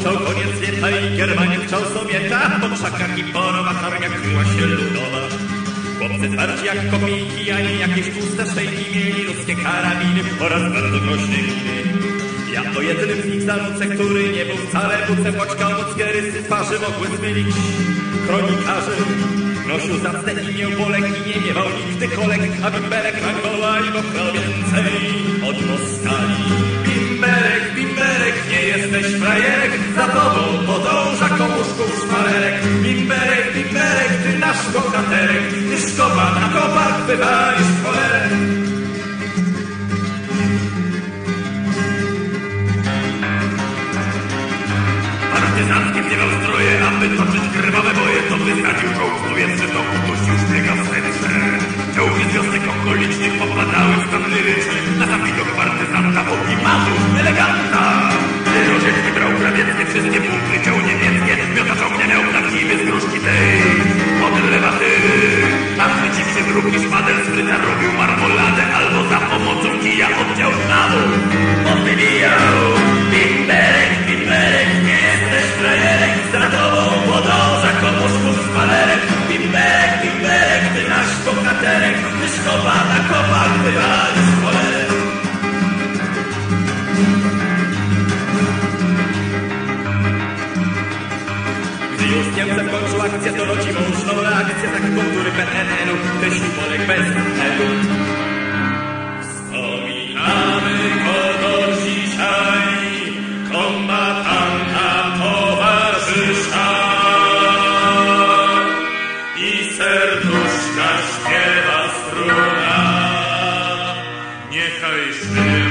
uciął koniec świata i Giermanię chciał sobie tam po krzakach i po rowach armia kryła się ludowa. Chłopcy zwarci jak kopijki, ani jakieś puste szejki mieli ruskie karabiny oraz bardzo groźne miny. Ja to jedynym z nich zarzucę, który nie był wcale buce, boczka mockie rysy twarzy mogły zmylić. Kronikarzy nosił zacne imię Bolek i nie miewał nigdy kolek, a bimberek tak wołali, bo kto więcej od Moskali. Za tobą podąża komuszków szmalerek. Bimberek, bimberek, ty nasz bohaterek, ty szkopa na kopach wywalisz w cholerę. Partyzanckie wziewał stroje, aby toczyć krwawe boje, to wszystkie punkty ciął niemieckie, miotacz ognia miał prawdziwy z gruszki tej. Model lewatywy, a chwyciwszy drugi szpadel, spryta robił marmoladę, albo za pomocą kija oddział sznabu. Odbijał, bimberek, bimberek, nie jesteś frajerek, za tobą podąża komuszków szpalerek. Bimberek, bimberek, ty nasz bohaterek, ty szkopa na kopach wywalisz. Już Niemcem kończył akcję, to rodzimą uczną reakcję, tak kontury PNL-u, kreślił Bolek bez celu. Wspominamy kogo dzisiaj, kombatanta towarzysza. I serduszka śpiewa struna, niechaj żyje.